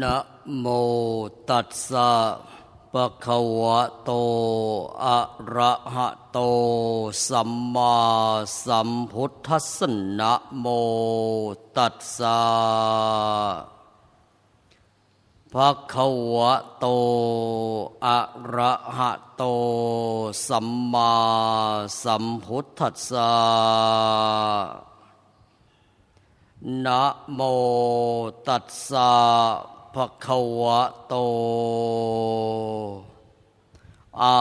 นะโมตัสสะปะคะวะโต อะระหะโต สัมมาสัมพุทธัสสะนะโมตัสสะภะคะวะโต อะระหะโต สัมมาสัมพุทธัสสะนะโมตัสสะ ภะคะวะโต อะ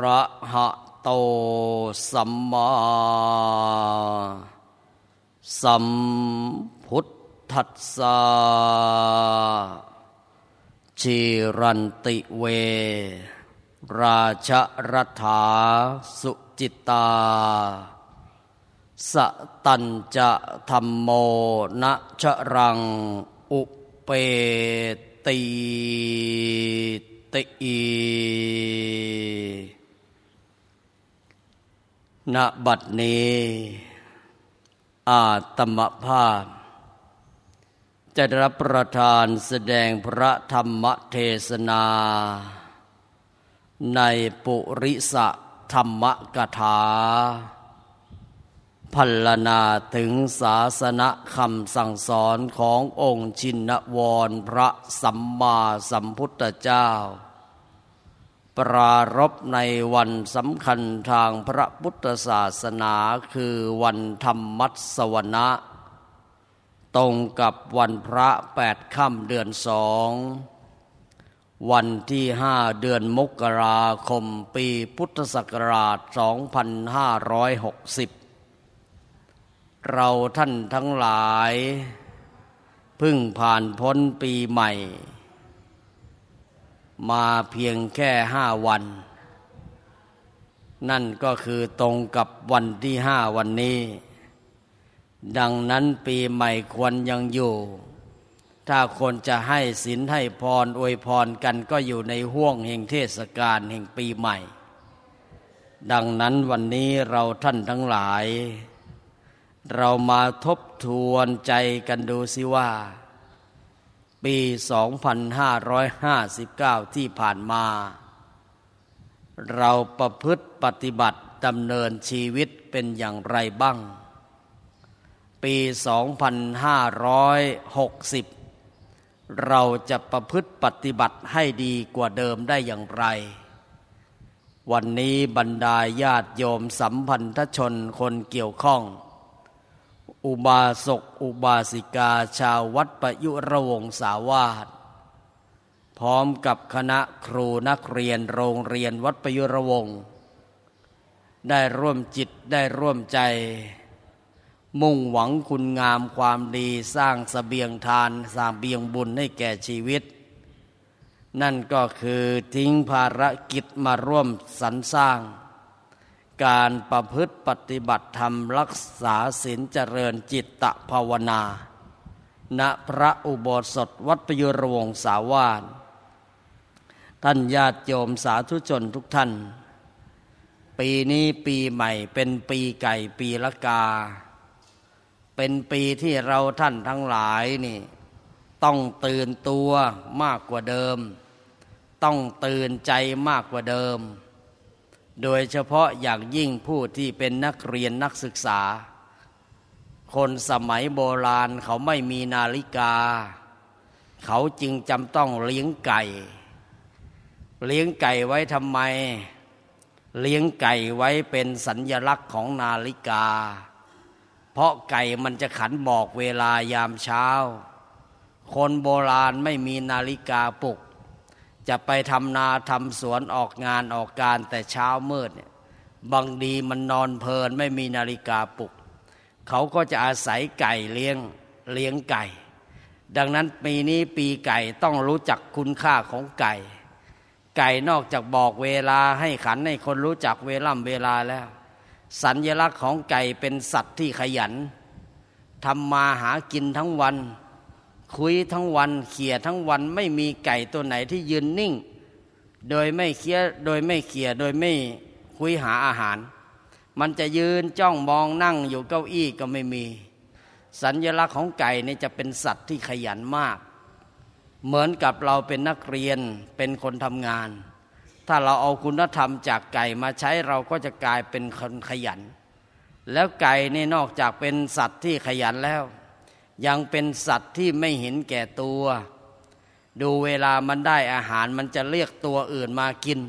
ระหะโต สัมมาสัมพุทธัสสะจิรันติเว ราชรัฐาสุจิตาสตัญจะธรรมโมนะชรังอุ เปติติณบัดนี้ อาตมภาพ จะรับประทานแสดงพระธรรมเทศนา ในปุริสะธรรมกถา พัลนาถึงศาสนคำสั่งสอนขององค์ชินวรพระสัมมาสัมพุทธเจ้า ปรารบในวันสำคัญทางพระพุทธศาสนาคือวันธรรมมัสวนะ ตรงกับวันพระแปดค่ำเดือนสองวันที่ห้าเดือนมกราคมปีพุทธศักราช 2560 เราท่านทั้งหลาย พึ่งผ่านพ้นปีใหม่ มาเพียงแค่ห้าวัน นั่นก็คือตรงกับวันที่ห้าวันนี้ ดังนั้นปีใหม่ควรยังอยู่ ถ้าคนจะให้ศีลให้พรอวยพรกันก็อยู่ในห่วงแห่งเทศกาลแห่งปีใหม่ ดังนั้นวันนี้เราท่านทั้งหลาย เรามาทบทวนใจกันดูสิว่า ปี 2559 ที่ผ่านมา เราประพฤติปฏิบัติดำเนินชีวิตเป็นอย่างไรบ้าง ปี 2560 เราจะประพฤติปฏิบัติให้ดีกว่าเดิมได้อย่างไร วันนี้บรรดาญาติโยมสัมพันธชนคนเกี่ยวข้อง อุบาสกอุบาสิกา ชาววัดประยุระวงสาวาสพร้อมกับคณะครูนักเรียนโรงเรียนวัดประยุระวง ได้ร่วมจิตได้ร่วมใจ มุ่งหวังคุณงามความดีสร้างสเสบียงทานสร้างเบียงบุญให้แก่ชีวิต นั่นก็คือทิ้งภารกิจมาร่วมสรรสร้าง การประพฤติปฏิบัติธรรมรักษาศีลเจริญจิตตภาวนา ณพระอุโบสถวัดปยุรวงสาวานท่านญาติโยมสาธุชนทุกท่าน ปีนี้ปีใหม่เป็นปีไก่ปีละกา เป็นปีที่เราท่านทั้งหลายนี่ ต้องตื่นตัวมากกว่าเดิม ต้องตื่นใจมากกว่าเดิม โดยเฉพาะอย่างยิ่งผู้ที่เป็นนักเรียนนักศึกษา คนสมัยโบราณเขาไม่มีนาฬิกา เขาจึงจำต้องเลี้ยงไก่ เลี้ยงไก่ไว้ทำไม เลี้ยงไก่ไว้เป็นสัญญลักษณ์ของนาฬิกา เพราะไก่มันจะขันบอกเวลายามเช้า คนโบราณไม่มีนาฬิกาปลุก จะไปทำนาทำสวนออกงานออกการแต่เช้ามืดเนี่ยบางดีมันนอนเพลินไม่มีนาฬิกาปลุก เขาก็จะอาศัยไก่เลี้ยงเลี้ยงไก่ ดังนั้นปีนี้ปีไก่ต้องรู้จักคุณค่าของไก่ ไก่นอกจากบอกเวลาให้ขันให้คนรู้จักเวล่ำเวลาแล้ว สัญญลักษณ์ของไก่เป็นสัตว์ที่ขยันทำมาหากินทั้งวัน คุยทั้งวันเขี่ยทั้งวันไม่มีไก่ตัวไหนที่ยืนนิ่ง โดยไม่เคี้ยโดยไม่เขี่ยโดยไม่คุยหาอาหาร มันจะยืนจ้องมองนั่งอยู่เก้าอี้ก็ไม่มี สัญญลักษณ์ของไก่นี่จะเป็นสัตว์ที่ขยันมาก เหมือนกับเราเป็นนักเรียนเป็นคนทำงาน ถ้าเราเอาคุณธรรมจากไก่มาใช้เราก็จะกลายเป็นคนขยัน แล้วไก่นี่นอกจากเป็นสัตว์ที่ขยันแล้ว ยังเป็นสัตว์ที่ไม่เห็นแก่ตัว ดูเวลามันได้อาหารมันจะเรียกตัวอื่นมากิน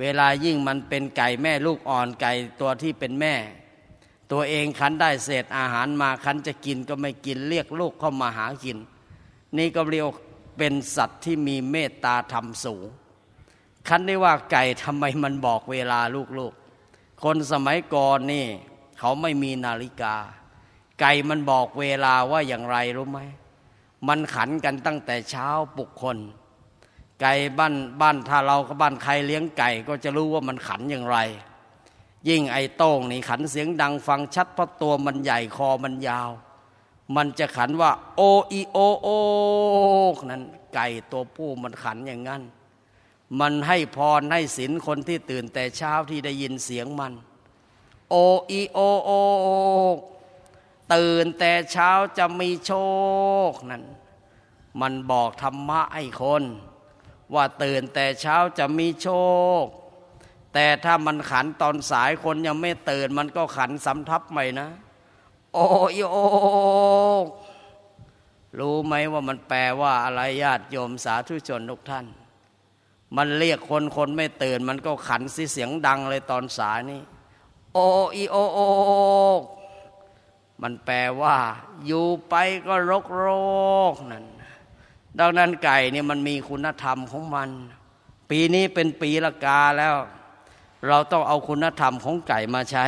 เวลายิ่งมันเป็นไก่แม่ลูกอ่อนไก่ตัวที่เป็นแม่ ตัวเองคันได้เศษอาหารมาคันจะกินก็ไม่กินเรียกลูกเข้ามาหากิน นี่ก็เรียกเป็นสัตว์ที่มีเมตตาธรรมสูง คันได้ว่าไก่ทำไมมันบอกเวลาลูกๆ คนสมัยก่อนนี่ เขาไม่มีนาฬิกา ไก่มันบอกเวลาว่าอย่างไรรู้ไหม มันขันกันตั้งแต่เช้าปลุกคน ไก่บ้านบ้านถ้าเราก็บ้านใครเลี้ยงไก่ก็จะรู้ว่ามันขันอย่างไร ยิ่งไอ้โต้งนี่ขันเสียงดังฟังชัดเพราะตัวมันใหญ่คอมันยาว มันจะขันว่า โออีโอโอนั้นไก่ตัวผู้มันขันอย่างนั้น มันให้พรให้ศีลคนที่ตื่นแต่เช้าที่ได้ยินเสียงมัน โออีโอโอ ตื่นแต่เช้าจะมีโชคนั้นมันบอกธรรมะให้คน ว่าตื่นแต่เช้าจะมีโชค แต่ถ้ามันขันตอนสายคนยังไม่ตื่น มันก็ขันสำทับใหม่นะ โอโอรู้ไหมว่ามันแปลว่าอะไรญาติโยมสาธุชนทุกท่าน มันเรียกคนคนไม่ตื่น มันก็ขันสิเสียงดังเลยตอนสายนี้โออีโอโอ มันแปลว่า อยู่ไปก็รกโรคนั่นดังนั้นไก่เนี่ยมันมีคุณธรรมของมัน ปีนี้เป็นปีละกาแล้ว เราต้องเอาคุณธรรมของไก่มาใช้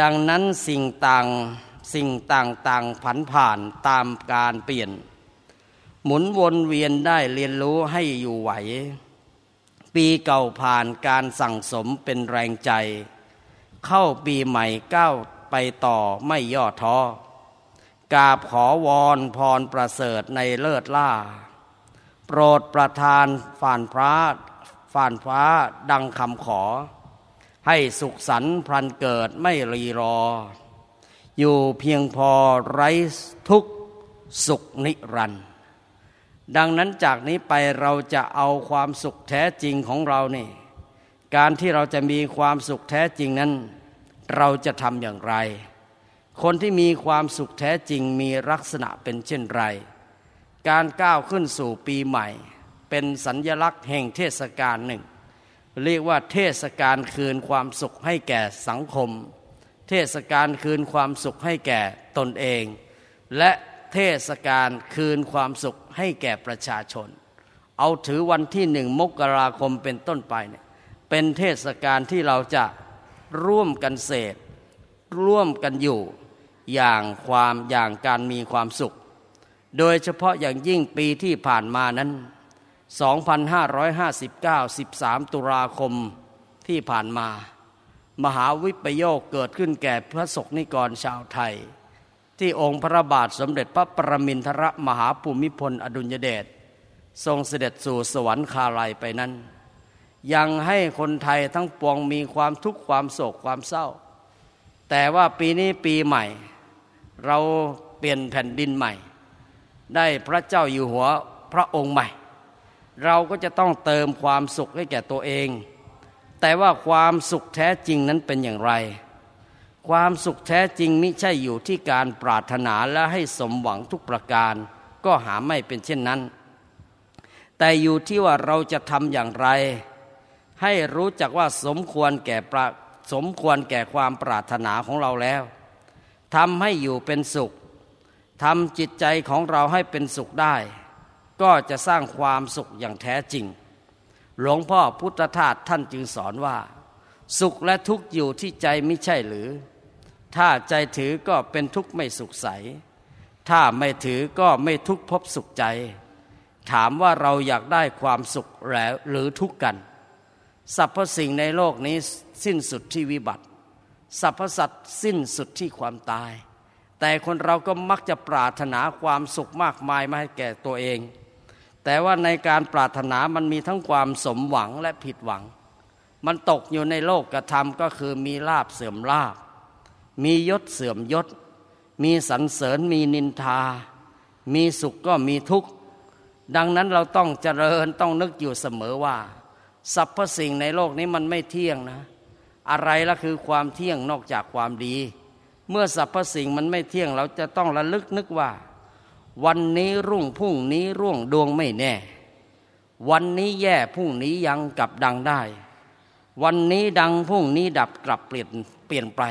ดังนั้นสิ่งต่างสิ่งต่างๆผันผ่านตามการเปลี่ยน หมุนวนเวียนได้เรียนรู้ให้อยู่ไหว ปีเก่าผ่านการสั่งสมเป็นแรงใจ เข้าปีใหม่ก้าว ไปต่อไม่ย่อท้อกราบขอวอนพรประเสริฐในเลิศล่า โปรดประทานฝ่านพระฝ่านฟ้าดังคำขอ ให้สุขสันพลันเกิดไม่รีรอ อยู่เพียงพอไร้ทุกสุขนิรันดร์ดังนั้นจากนี้ไปเราจะเอาความสุขแท้จริงของเรานี่ การที่เราจะมีความสุขแท้จริงนั้น เราจะทำอย่างไร คนที่มีความสุขแท้จริงมีลักษณะเป็นเช่นไร การก้าวขึ้นสู่ปีใหม่ เป็นสัญญลักษณ์แห่งเทศกาลหนึ่ง เรียกว่าเทศกาลคืนความสุขให้แก่สังคม เทศกาลคืนความสุขให้แก่ตนเอง และเทศกาลคืนความสุขให้แก่ประชาชน เอาถือวันที่หนึ่งมกราคมเป็นต้นไปเนี่ยเป็นเทศกาลที่เราจะ ร่วมกันเสพร่วมกันอยู่อย่างความอย่างการมีความสุข โดยเฉพาะอย่างยิ่งปีที่ผ่านมานั้น 2559 13 ตุลาคมที่ผ่านมา มหาวิปโยคเกิดขึ้นแก่พระศกนิกรชาวไทย ที่องค์พระบาทสมเด็จพระประมินทรมหาภูมิพลอดุลยเดชทรงเสด็จสู่สวรรคาลัยไปนั้น ยังให้คนไทยทั้งปวงมีความทุกข์ความโศกความเศร้า แต่ว่าปีนี้ปีใหม่ เราเปลี่ยนแผ่นดินใหม่ ได้พระเจ้าอยู่หัวพระองค์ใหม่ เราก็จะต้องเติมความสุขให้แก่ตัวเอง แต่ว่าความสุขแท้จริงนั้นเป็นอย่างไร ความสุขแท้จริงไมิใช่อยู่ที่การปรารถนาและให้สมหวังทุกประการ ก็หาไม่เป็นเช่นนั้น แต่อยู่ที่ว่าเราจะทำอย่างไร ให้รู้จักว่าสมควรแก่ประสมควรแก่ความปรารถนาของเราแล้วทำให้อยู่เป็นสุขทำจิตใจของเราให้เป็นสุขได้ ก็จะสร้างความสุขอย่างแท้จริง หลวงพ่อพุทธทาสท่านจึงสอนว่า สุขและทุกข์อยู่ที่ใจไม่ใช่หรือ ถ้าใจถือก็เป็นทุกข์ไม่สุขใส ถ้าไม่ถือก็ไม่ทุกข์พบสุขใจ ถามว่าเราอยากได้ความสุขแล้วหรือทุกข์กัน สรรพสิ่งในโลกนี้สิ้นสุดที่วิบัติสรรพสัตว์สิ้นสุดที่ความตาย แต่คนเราก็มักจะปรารถนาความสุขมากมายมาให้แก่ตัวเอง แต่ว่าในการปรารถนามันมีทั้งความสมหวังและผิดหวัง มันตกอยู่ในโลกกระทำก็คือมีลาบเสื่อมลาบ มียศเสื่อมยศ มีสรรเสริญมีนินทา มีสุขก็มีทุกข์ ดังนั้นเราต้องเจริญต้องนึกอยู่เสมอว่า สรรพสิ่งในโลกนี้มันไม่เที่ยงนะ อะไรละคือความเที่ยงนอกจากความดี เมื่อสรรพสิ่งมันไม่เที่ยง เราจะต้องระลึกนึกว่า วันนี้รุ่งพรุ่งนี้ร่วงดวงไม่แน่ วันนี้แย่พรุ่งนี้ยังกลับดังได้ วันนี้ดังพรุ่งนี้ดับกลับเปลี่ยนเปลี่ยนไป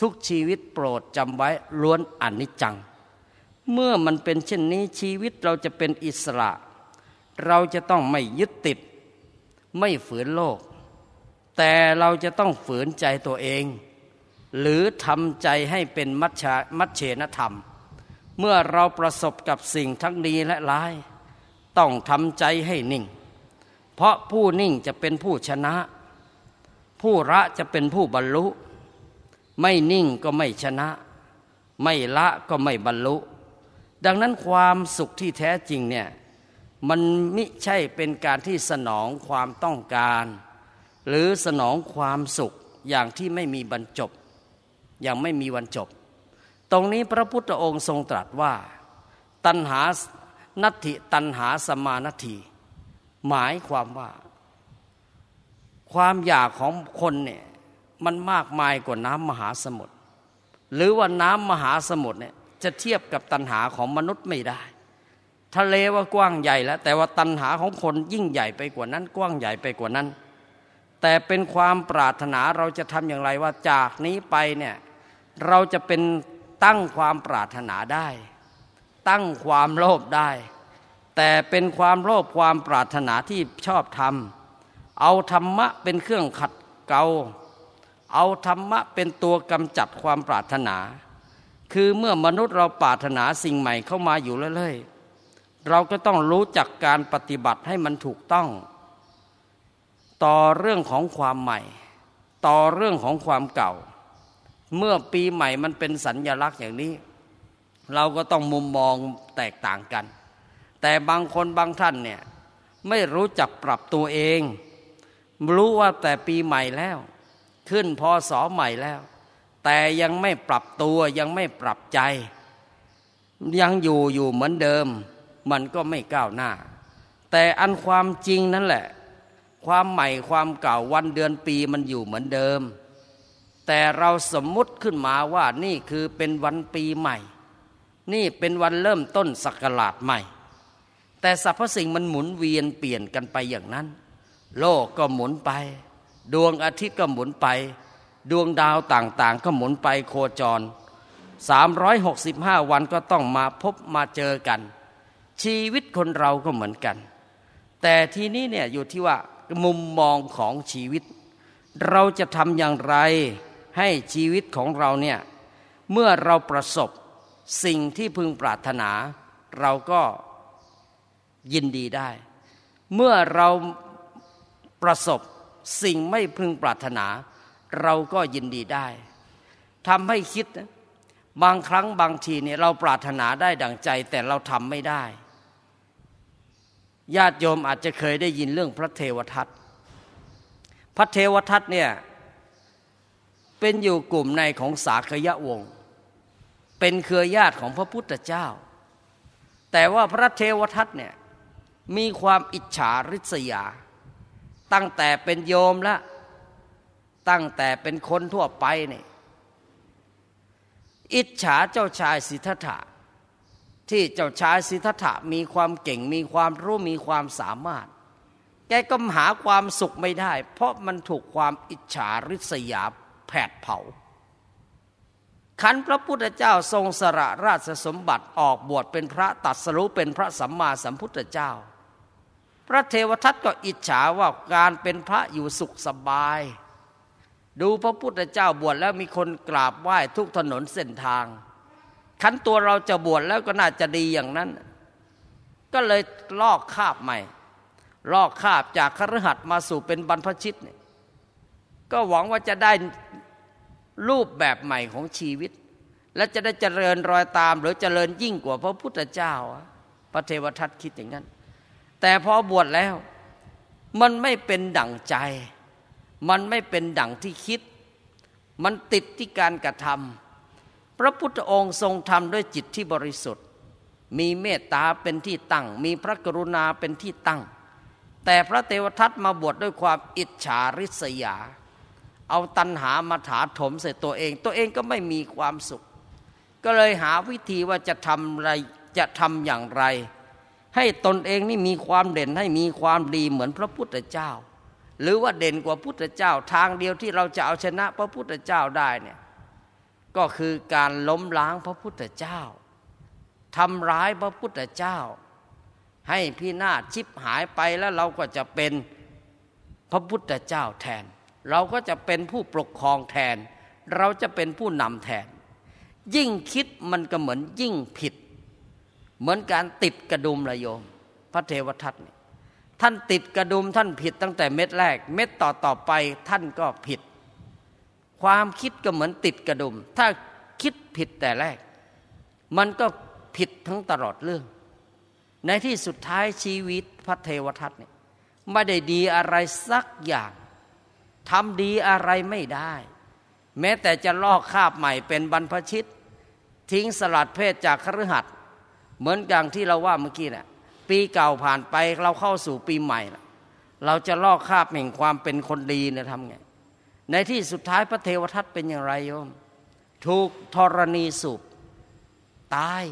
ทุกชีวิตโปรดจำไว้ล้วนอนิจจัง เมื่อมันเป็นเช่นนี้ชีวิตเราจะเป็นอิสระ เราจะต้องไม่ยึดติด ไม่ฝืนโลก แต่เราจะต้องฝืนใจตัวเอง หรือทำใจให้เป็นมัชชามัชเชนธรรม เมื่อเราประสบกับสิ่งทั้งดีและร้าย ต้องทำใจให้นิ่ง เพราะผู้นิ่งจะเป็นผู้ชนะ ผู้ละจะเป็นผู้บรรลุ ไม่นิ่งก็ไม่ชนะ ไม่ละก็ไม่บรรลุ ดังนั้นความสุขที่แท้จริงเนี่ย มันไม่ใช่เป็นการที่สนองความต้องการ หรือสนองความสุขอย่างที่ไม่มีบรรจบ อย่างไม่มีวันจบ ตรงนี้พระพุทธองค์ทรงตรัสว่า ตัณหานัตถิตัณหาสมานัตถิหมายความว่า ความอยากของคนเนี่ยมันมากมายกว่าน้ำมหาสมุทรหรือว่าน้ำมหาสมุทรเนี่ยจะเทียบกับตัณหาของมนุษย์ไม่ได้ ทะเลว่ากว้างใหญ่แล้ว แต่ว่าตัณหาของคนยิ่งใหญ่ไปกว่านั้น กว้างใหญ่ไปกว่านั้น แต่เป็นความปรารถนาเราจะทำอย่างไรว่าจากนี้ไปเนี่ยเราจะเป็นตั้งความปรารถนาได้ ตั้งความโลภได้ แต่เป็นความโลภความปรารถนาที่ชอบทำเอาธรรมะเป็นเครื่องขัดเกลาเอาธรรมะเป็นตัวกำจัดความปรารถนา คือเมื่อมนุษย์เราปรารถนาสิ่งใหม่เข้ามาอยู่เรื่อยๆ เราก็ต้องรู้จักการปฏิบัติให้มันถูกต้อง ต่อเรื่องของความใหม่ ต่อเรื่องของความเก่า เมื่อปีใหม่มันเป็นสัญญลักษณ์อย่างนี้ เราก็ต้องมุมมองแตกต่างกัน แต่บางคนบางท่านเนี่ยไม่รู้จักปรับตัวเอง รู้ว่าแต่ปีใหม่แล้ว ขึ้นพอสอใหม่แล้ว แต่ยังไม่ปรับตัวยังไม่ปรับใจ ยังอยู่อยู่เหมือนเดิม มันก็ไม่ก้าวหน้า แต่อันความจริงนั่นแหละ ความใหม่ความเก่าวันเดือนปีมันอยู่เหมือนเดิม แต่เราสมมุติขึ้นมาว่านี่คือเป็นวันปีใหม่ นี่เป็นวันเริ่มต้นสักราชใหม่ แต่สรรพสิ่งมันหมุนเวียนเปลี่ยนกันไปอย่างนั้น โลกก็หมุนไป ดวงอาทิตย์ก็หมุนไป ดวงดาวต่างๆ ก็หมุนไปโคจร 365 วันก็ต้องมาพบมาเจอกัน ชีวิตคนเราก็เหมือนกัน แต่ทีนี้เนี่ยอยู่ที่ว่ามุมมองของชีวิต เราจะทำอย่างไรให้ชีวิตของเราเนี่ยเมื่อเราประสบสิ่งที่พึงปรารถนา เราก็ยินดีได้ เมื่อเราประสบสิ่งไม่พึงปรารถนา เราก็ยินดีได้ทำให้คิดบางครั้งบางทีเนี่ยเราปรารถนาได้ดังใจแต่เราทำไม่ได้ ญาติโยมอาจจะเคยได้ยินเรื่องพระเทวทัตพระเทวทัตเนี่ยเป็นอยู่กลุ่มในของสาขยะวงศ์เป็นเครือญาติของพระพุทธเจ้า แต่ว่าพระเทวทัตเนี่ยมีความอิจฉาริษยา ตั้งแต่เป็นโยมล้วตั้งแต่เป็นคนทั่วไปเนี่ยอิจฉาเจ้าชายสิทธัตถะ ที่เจ้าชายสิทธัตถะมีความเก่งมีความรู้มีความสามารถ แกก็หาความสุขไม่ได้ เพราะมันถูกความอิจฉาริษยาแผดเผาขันพระพุทธเจ้าทรงสละราชสมบัติออกบวชเป็นพระตัดสรุเป็นพระสัมมาสัมพุทธเจ้า พระเทวทัตก็อิจฉาว่าการเป็นพระอยู่สุขสบาย ดูพระพุทธเจ้าบวชแล้วมีคนกราบไหว้ทุกถนนเส้นทาง ขันตัวเราจะบวชแล้วก็น่าจะดีอย่างนั้น ก็เลยลอกคาบใหม่ ลอกคาบจากครหัสมาสู่เป็นบรรพชิตเนี่ยก็หวังว่าจะได้รูปแบบใหม่ของชีวิต และจะได้เจริญรอยตาม หรือเจริญยิ่งกว่าพระพุทธเจ้า พระเทวทัตคิดอย่างนั้น แต่พอบวชแล้ว มันไม่เป็นดั่งใจ มันไม่เป็นดั่งที่คิด มันติดที่การกระทำ พระพุทธองค์ทรงทำด้วยจิตที่บริสุทธิ์ มีเมตตาเป็นที่ตั้ง มีพระกรุณาเป็นที่ตั้ง แต่พระเทวทัตมาบวชดด้วยความอิจฉาริษยา เอาตัณหามาถาถมใส่ตัวเอง ตัวเองก็ไม่มีความสุข ก็เลยหาวิธีว่าจะทำอะไรจะทำอย่างไร ให้ตนเองนี่มีความเด่นให้มีความดีเหมือนพระพุทธเจ้า หรือว่าเด่นกว่าพุทธเจ้าทางเดียวที่เราจะเอาชนะพระพุทธเจ้าได้เนี่ย ก็คือการล้มล้างพระพุทธเจ้าทำร้ายพระพุทธเจ้า ให้พินาชิบหายไปแล้วเราก็จะเป็นพระพุทธเจ้าแทน เราก็จะเป็นผู้ปกครองแทน เราจะเป็นผู้นำแทน ยิ่งคิดมันก็เหมือนยิ่งผิด เหมือนการติดกระดุมระโยม พระเทวทัตท่านติดกระดุมท่านผิดตั้งแต่เม็ดแรก เม็ดต่อต่อไปท่านก็ผิด ความคิดก็เหมือนติดกระดุม ถ้าคิดผิดแต่แรก มันก็ผิดทั้งตลอดเรื่อง ในที่สุดท้ายชีวิตพระเทวทัตเนี่ยไม่ได้ดีอะไรสักอย่างทำดีอะไรไม่ได้ แม้แต่จะลอกคาบใหม่เป็นบรรพชิต ทิ้งสลัดเพศจากคฤหัสถ์เหมือนอย่างที่เราว่าเมื่อกี้นะ่ะปีเก่าผ่านไปเราเข้าสู่ปีใหม่ เราจะลอกคาบแห่งความเป็นคนดีเนี่ยทำไง ในที่สุดท้ายพระเทวทัตเป็นอย่างไรโยม ถูกธรณีสูบตาย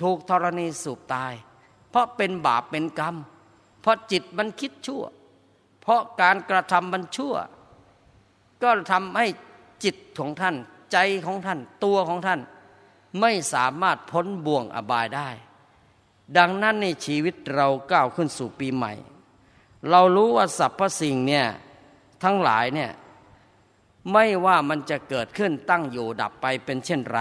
ถูกธรณีสูบตาย เพราะเป็นบาปเป็นกรรม เพราะจิตมันคิดชั่ว เพราะการกระทำมันชั่ว ก็ทำให้จิตของท่าน ใจของท่าน ตัวของท่าน ไม่สามารถพ้นบ่วงอบายได้ ดังนั้นในชีวิตเราก้าวขึ้นสู่ปีใหม่ เรารู้ว่าสรรพสิ่งเนี่ย ทั้งหลายเนี่ยไม่ว่ามันจะเกิดขึ้นตั้งอยู่ดับไปเป็นเช่นไร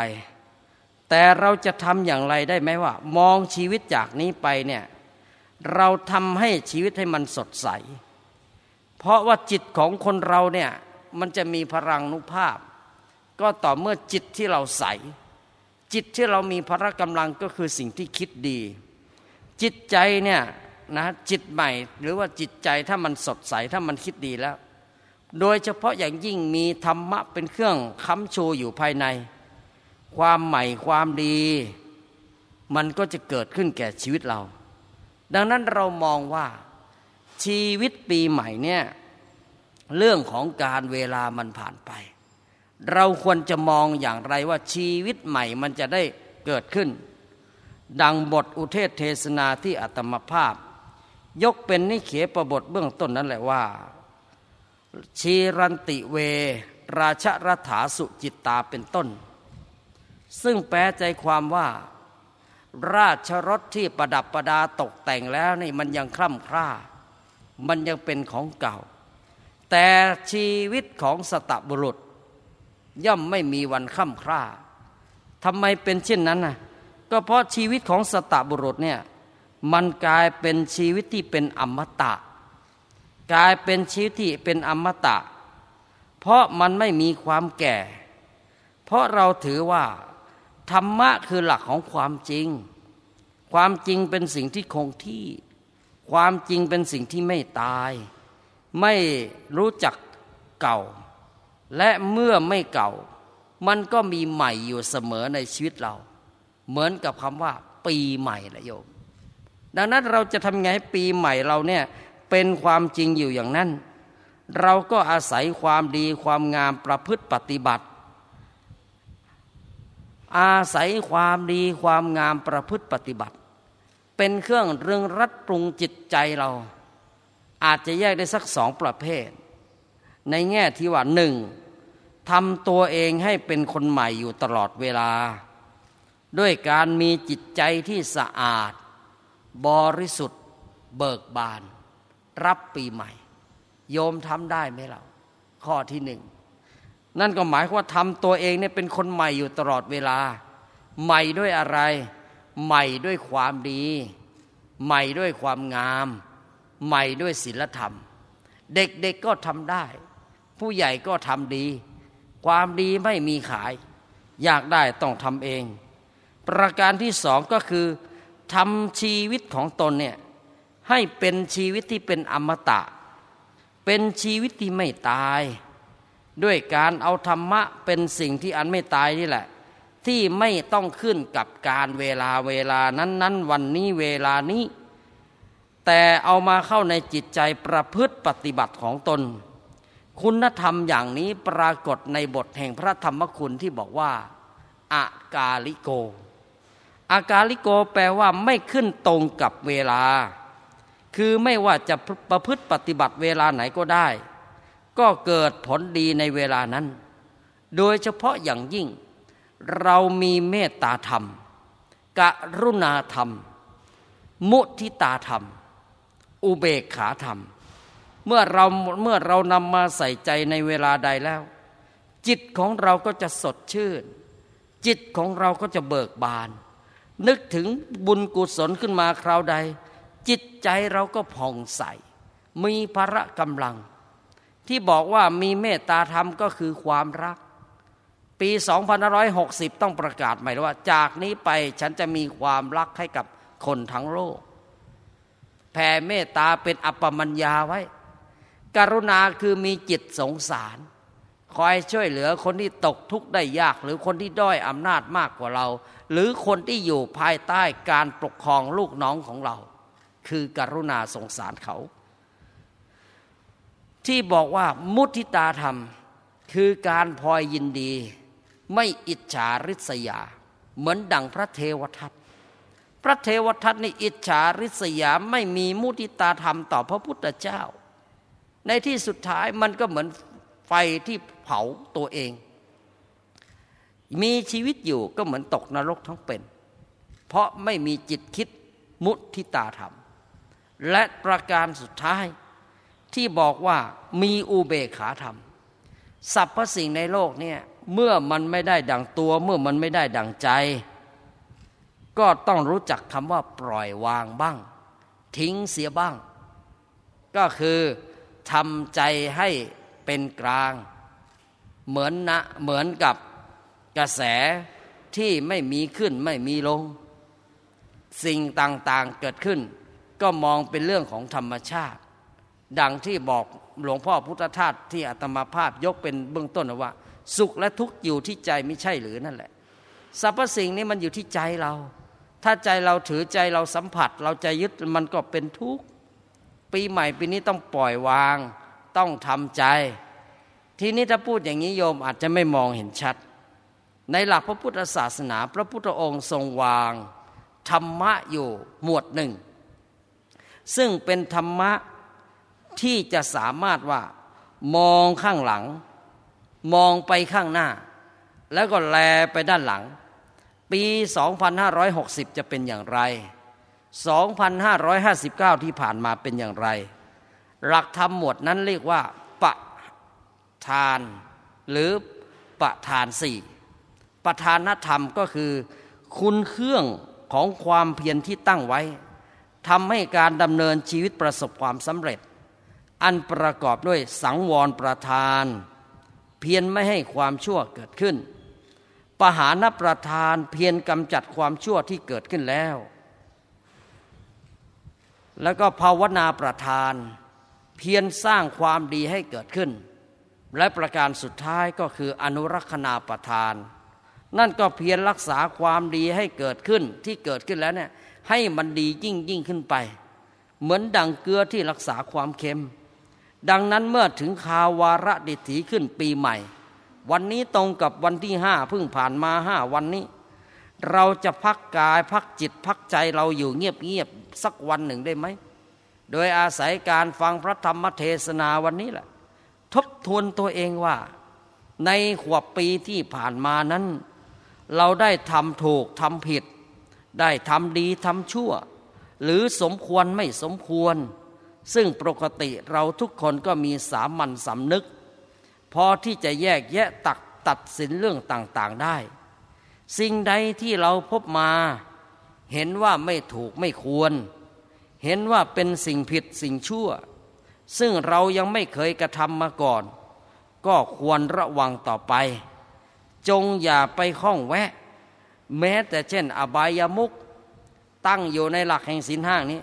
แต่เราจะทำอย่างไรได้ไหมว่า มองชีวิตจากนี้ไปเนี่ยเราทำให้ชีวิตให้มันสดใส เพราะว่าจิตของคนเราเนี่ยมันจะมีพลังนุภาพ ก็ต่อเมื่อจิตที่เราใส จิตที่เรามีพละกำลังก็คือสิ่งที่คิดดี จิตใจเนี่ยนะจิตใหม่หรือว่าจิตใจถ้ามันสดใสถ้ามันคิดดีแล้ว โดยเฉพาะอย่างยิ่งมีธรรมะเป็นเครื่องค้ำชูอยู่ภายใน ความใหม่ความดี มันก็จะเกิดขึ้นแก่ชีวิตเรา ดังนั้นเรามองว่าชีวิตปีใหม่เนี่ยเรื่องของการเวลามันผ่านไป เราควรจะมองอย่างไรว่าชีวิตใหม่มันจะได้เกิดขึ้น ดังบทอุเทศเทศนาที่อัตมภาพ ยกเป็นนิเขปบทเบื้องต้นนั้นแหละว่า ชีรันติเว ราชรัฐาสุจิตตาเป็นต้น ซึ่งแปลใจความว่า ราชรถที่ประดับประดาตกแต่งแล้วนี่มันยังคล่ำคร่า มันยังเป็นของเก่า แต่ชีวิตของสตบุรุษ ย่อมไม่มีวันค่ำคร่าทำไมเป็นเช่นนั้นนะก็เพราะชีวิตของสตบุรุษเนี่ยมันกลายเป็นชีวิตที่เป็นอมตะ กลายเป็นชีวิตที่เป็นอมตะ เพราะมันไม่มีความแก่ เพราะเราถือว่า ธรรมะคือหลักของความจริง ความจริงเป็นสิ่งที่คงที่ ความจริงเป็นสิ่งที่ไม่ตาย ไม่รู้จักเก่า และเมื่อไม่เก่า มันก็มีใหม่อยู่เสมอในชีวิตเรา เหมือนกับคำว่า ปีใหม่ละโยม ดังนั้นเราจะทำไงให้ปีใหม่เราเนี่ย เป็นความจริงอยู่อย่างนั้น เราก็อาศัยความดีความงามประพฤติปฏิบัติ อาศัยความดีความงามประพฤติปฏิบัติ เป็นเครื่องเรื่องรัดปรุงจิตใจเรา อาจจะแยกได้สักสองประเภท ในแง่ที่ว่าหนึ่งทำตัวเองให้เป็นคนใหม่อยู่ตลอดเวลา ด้วยการมีจิตใจที่สะอาด บริสุทธิ์ เบิกบาน รับปีใหม่ โยมทำได้ไหมเราข้อที่หนึ่งนั่นก็หมายว่าทำตัวเองเนี่ยเป็นคนใหม่อยู่ตลอดเวลา ใหม่ด้วยอะไร ใหม่ด้วยความดี ใหม่ด้วยความงาม ใหม่ด้วยศีลธรรม เด็กๆกก็ทำได้ ผู้ใหญ่ก็ทำดี ความดีไม่มีขาย อยากได้ต้องทำเอง ประการที่สองก็คือทำชีวิตของตนเนี่ย ให้เป็นชีวิตที่เป็นอมตะ เป็นชีวิตที่ไม่ตาย ด้วยการเอาธรรมะเป็นสิ่งที่อันไม่ตายนี่แหละ ที่ไม่ต้องขึ้นกับการเวลาเวลานั้น ๆ วันนี้เวลานี้ แต่เอามาเข้าในจิตใจประพฤติปฏิบัติของตน คุณธรรมอย่างนี้ปรากฏในบทแห่งพระธรรมคุณที่บอกว่าอากาลิโก อากาลิโกแปลว่าไม่ขึ้นตรงกับเวลา คือไม่ว่าจะประพฤติปฏิบัติเวลาไหนก็ได้ ก็เกิดผลดีในเวลานั้น โดยเฉพาะอย่างยิ่ง เรามีเมตตาธรรม กรุณาธรรม มุทิตาธรรม อุเบกขาธรรม เมื่อเราเมื่อเรานำมาใส่ใจในเวลาใดแล้ว จิตของเราก็จะสดชื่น จิตของเราก็จะเบิกบาน นึกถึงบุญกุศลขึ้นมาคราวใด จิตใจเราก็ผ่องใส มีพระกำลัง ที่บอกว่ามีเมตตาธรรมก็คือความรัก ปี2560 ต้องประกาศใหม่ว่า จากนี้ไปฉันจะมีความรักให้กับคนทั้งโลกแผ่เมตตาเป็นอัปปมัญญาไว้ กรุณาคือมีจิตสงสาร คอยช่วยเหลือคนที่ตกทุกข์ได้ยาก หรือคนที่ด้อยอำนาจมากกว่าเรา หรือคนที่อยู่ภายใต้การปกครองลูกน้องของเรา คือกรุณาสงสารเขา ที่บอกว่ามุทิตาธรรม คือการพลอยยินดี ไม่อิจฉาริษยา เหมือนดังพระเทวทัตพระเทวทัตนี่อิจฉาริษยาไม่มีมุติตาธรรมต่อพระพุทธเจ้า ในที่สุดท้ายมันก็เหมือนไฟที่เผาตัวเอง มีชีวิตอยู่ก็เหมือนตกนรกทั้งเป็น เพราะไม่มีจิตคิดมุทิตาธรรม และประการสุดท้ายที่บอกว่ามีอุเบกขาธรรมสรรพสิ่งในโลกเนี่ยเมื่อมันไม่ได้ดังตัว เมื่อมันไม่ได้ดังใจ ก็ต้องรู้จักคำว่าปล่อยวางบ้าง ทิ้งเสียบ้าง ก็คือทำใจให้เป็นกลาง เหมือนนะเหมือนกับกระแสที่ไม่มีขึ้นไม่มีลง สิ่งต่างๆเกิดขึ้น ก็มองเป็นเรื่องของธรรมชาติ ดังที่บอกหลวงพ่อพุทธทาสที่อาตมาภาพยกเป็นเบื้องต้นว่า สุขและทุกข์อยู่ที่ใจไม่ใช่หรือนั่นแหละสรรพสิ่งนี้มันอยู่ที่ใจเรา ถ้าใจเราถือใจเราสัมผัส เราใจยึดมันก็เป็นทุกข์ปีใหม่ปีนี้ต้องปล่อยวาง ต้องทำใจ ทีนี้ถ้าพูดอย่างนี้โยมอาจจะไม่มองเห็นชัด ในหลักพระพุทธศาสนา พระพุทธองค์ทรงวาง ธรรมะอยู่หมวดหนึ่ง ซึ่งเป็นธรรมะที่จะสามารถว่ามองข้างหลัง มองไปข้างหน้า แล้วก็แลไปด้านหลัง ปี 2560 จะเป็นอย่างไร 2559 ที่ผ่านมาเป็นอย่างไร หลักธรรมหมวดนั้นเรียกว่าปะทาน หรือปะทานสี่ประธานธรรมก็คือ คุณเครื่องของความเพียรที่ตั้งไว้ ทำให้การดำเนินชีวิตประสบความสำเร็จ อันประกอบด้วยสังวรประธาน เพียรไม่ให้ความชั่วเกิดขึ้น ปหานประทานเพียรกำจัดความชั่วที่เกิดขึ้นแล้ว แล้วก็ภาวนาประทาน เพียรสร้างความดีให้เกิดขึ้น และประการสุดท้ายก็คืออนุรักษณาประทาน นั่นก็เพียรรักษาความดีให้เกิดขึ้นที่เกิดขึ้นแล้วเนี่ย ให้มันดียิ่งยิ่งขึ้นไป เหมือนดังเกลือที่รักษาความเค็ม ดังนั้นเมื่อถึงคาวาระดิถีขึ้นปีใหม่ วันนี้ตรงกับวันที่ห้าเพิ่งผ่านมาห้าวันนี้ เราจะพักกายพักจิตพักใจเราอยู่เงียบๆสักวันหนึ่งได้ไหมโดยอาศัยการฟังพระธรรมเทศนาวันนี้แหละ ทบทวนตัวเองว่า ในขวบปีที่ผ่านมานั้น เราได้ทำถูกทำผิด ได้ทำดีทำชั่ว หรือสมควรไม่สมควร ซึ่งปกติเราทุกคนก็มีสามัญสำนึก พอที่จะแยกแยะตักตัดสินเรื่องต่างๆได้ สิ่งใดที่เราพบมา เห็นว่าไม่ถูกไม่ควร เห็นว่าเป็นสิ่งผิดสิ่งชั่ว ซึ่งเรายังไม่เคยกระทำมาก่อน ก็ควรระวังต่อไป จงอย่าไปข้องแวะ แม้แต่เช่น อบายามุกตั้งอยู่ในหลักแห่งสินห้างนี้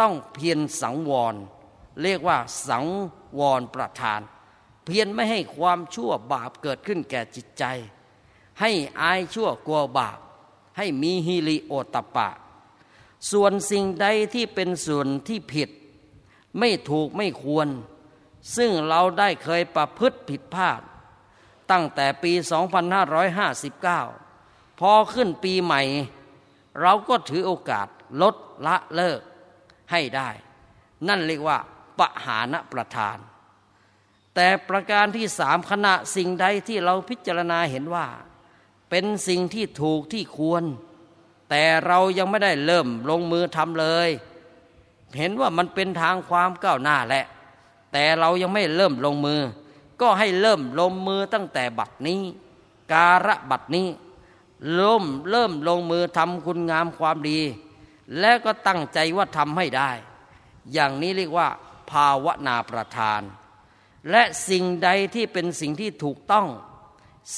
ต้องเพียรสังวร เรียกว่าสังวรประทาน เพียรไม่ให้ความชั่วบาปเกิดขึ้นแก่จิตใจ ให้อายชั่วกลัวบาป ให้มีฮิริโอตปะ ส่วนสิ่งใดที่เป็นส่วนที่ผิด ไม่ถูกไม่ควร ซึ่งเราได้เคยประพฤติผิดพลาด ตั้งแต่ปี 2559 พอขึ้นปีใหม่ เราก็ถือโอกาสลดละเลิกให้ได้ นั่นเรียกว่าปหานประทาน แต่ประการที่สามขณะสิ่งใดที่เราพิจารณาเห็นว่า เป็นสิ่งที่ถูกที่ควร แต่เรายังไม่ได้เริ่มลงมือทำเลย เห็นว่ามันเป็นทางความก้าวหน้าแหละ แต่เรายังไม่เริ่มลงมือ ก็ให้เริ่มลงมือตั้งแต่บัดนี้ การะบัดนี้ เริ่มเริ่มลงมือทำคุณงามความดี แล้วก็ตั้งใจว่าทำให้ได้ อย่างนี้เรียกว่า ภาวนาประทาน และสิ่งใดที่เป็นสิ่งที่ถูกต้อง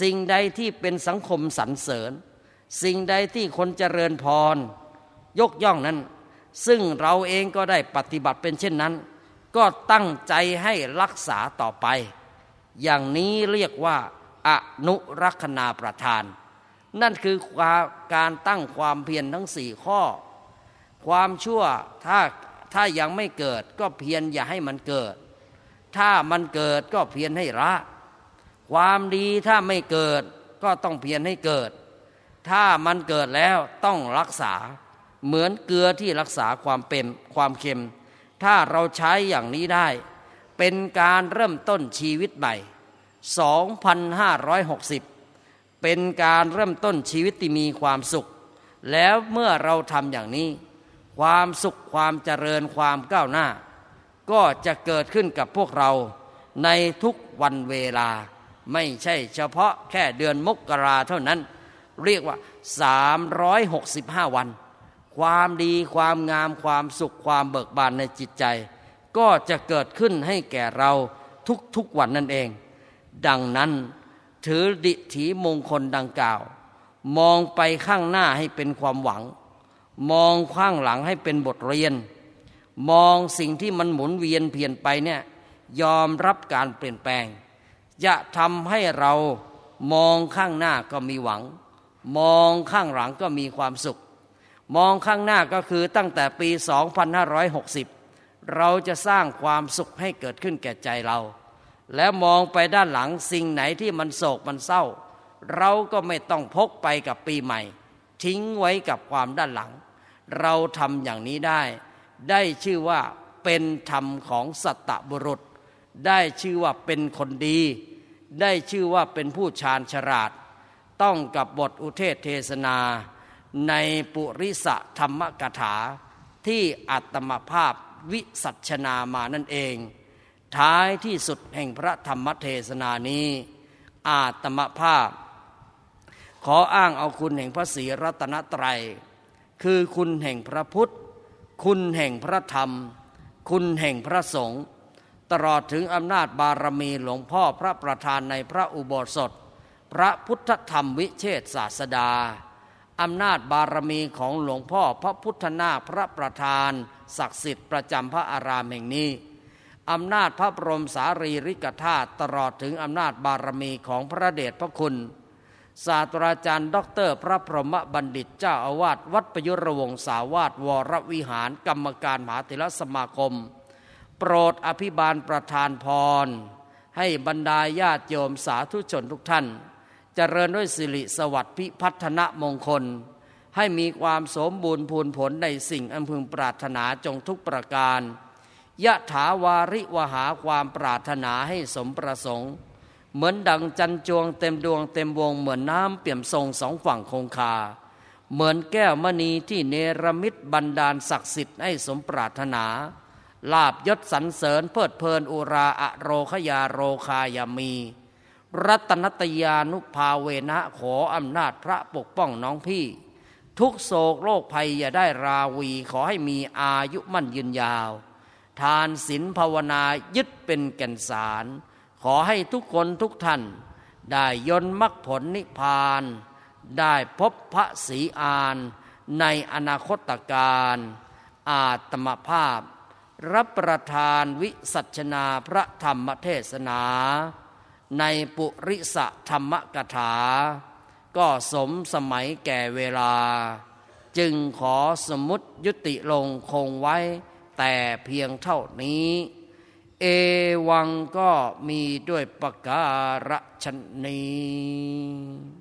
สิ่งใดที่เป็นสังคมสรรเสริญ สิ่งใดที่คนเจริญพร ยกย่องนั้น ซึ่งเราเองก็ได้ปฏิบัติเป็นเช่นนั้น ก็ตั้งใจให้รักษาต่อไป อย่างนี้เรียกว่า อนุรักษณาประทาน นั่นคือการตั้งความเพียรทั้งสี่ข้อ ความชั่วถ้าถ้ายังไม่เกิดก็เพียรอย่าให้มันเกิด ถ้ามันเกิดก็เพียรให้ละความดีถ้าไม่เกิดก็ต้องเพียรให้เกิด ถ้ามันเกิดแล้วต้องรักษา เหมือนเกลือที่รักษาความเป็นความเค็ม ถ้าเราใช้อย่างนี้ได้ เป็นการเริ่มต้นชีวิตใหม่ 2560 เป็นการเริ่มต้นชีวิตที่มีความสุข แล้วเมื่อเราทำอย่างนี้ ความสุขความเจริญความก้าวหน้า ก็จะเกิดขึ้นกับพวกเราในทุกวันเวลา ไม่ใช่เฉพาะแค่เดือนมกราเท่านั้น เรียกว่า 365 วัน ความดีความงามความสุขความเบิกบานในจิตใจ ก็จะเกิดขึ้นให้แก่เราทุกๆวันนั่นเอง ดังนั้น ถือดิถีมงคลดังกล่าว มองไปข้างหน้าให้เป็นความหวัง มองข้างหลังให้เป็นบทเรียน มองสิ่งที่มันหมุนเวียนเพียนไปเนี่ยยอมรับการเปลี่ยนแปลง จะทำให้เรามองข้างหน้าก็มีหวัง มองข้างหลังก็มีความสุข มองข้างหน้าก็คือตั้งแต่ปี 2560 เราจะสร้างความสุขให้เกิดขึ้นแก่ใจเรา แล้วมองไปด้านหลังสิ่งไหนที่มันโศกมันเศร้า เราก็ไม่ต้องพกไปกับปีใหม่ ทิ้งไว้กับความด้านหลัง เราทำอย่างนี้ได้ ได้ชื่อว่าเป็นธรรมของสัตตบุรุษ ได้ชื่อว่าเป็นคนดี ได้ชื่อว่าเป็นผู้ชาญฉลาด ต้องกับบทอุเทศเทศนา ในปุริสธรรมกถา ที่อัตมภาพวิสัชนามานั่นเอง ท้ายที่สุดแห่งพระธรรมเทศนานี้ อาตมภาพ ขออ้างเอาคุณแห่งพระศรีรัตนตรัย คือคุณแห่งพระพุทธ คุณแห่งพระธรรม คุณแห่งพระสงฆ์ตลอดถึงอำนาจบารมีหลวงพ่อพระประธานในพระอุโบสถ พระพุทธธรรมวิเชษศาสดาอำนาจบารมีของหลวงพ่อพระพุทธนาพระประธาน ศักดิ์สิทธิ์ประจำพระอารามแห่งนี้ อำนาจพระบรมสารีริกธาตุตลอดถึงอำนาจบารมีของพระเดชพระคุณ ศาสตราจารย์ด็อกเตอร์พระพรหมบัณฑิตเจ้าอาวาสวัดประยุรวงศาวาสวรวิหารกรรมการมหาเถรสมาคม โปรดอภิบาลประธานพร ให้บรรดาญาติโยมสาธุชนทุกท่านเจริญด้วยสิริสวัสดิ์พิพัฒนมงคล ให้มีความสมบูรณ์พูนผลในสิ่งอันพึงปรารถนาจงทุกประการ ยะถาวาริวหาความปรารถนาให้สมประสงค์ เหมือนดังจันจวงเต็มดวงเต็มวงเหมือนน้ำเปี่ยมทรงสองฝั่งคงคา เหมือนแก้วมณีที่เนรมิตบันดาลศักดิ์สิทธิ์ให้สมปรารถนา ลาบยศสรรเสริญเพลิดเพลินอุราอโรคยาโรคายามี รัตนตยานุภาเวนะขออำนาจพระปกป้องน้องพี่ ทุกโศกโรคภัยอย่าได้ราวีขอให้มีอายุมั่นยืนยาว ทานศีลภาวนายึดเป็นแก่นสาร ขอให้ทุกคนทุกท่าน ได้ยนมรรคผลนิพพาน ได้พบพระศรีอาน ในอนาคตการ อาตมภาพ รับประทานวิสัชนาพระธรรมเทศนา ในปุริสธรรมกถา ก็สมสมัยแก่เวลา จึงขอสมุดยุติลงคงไว้ แต่เพียงเท่านี้ เอวังก็มีด้วยประการฉนี้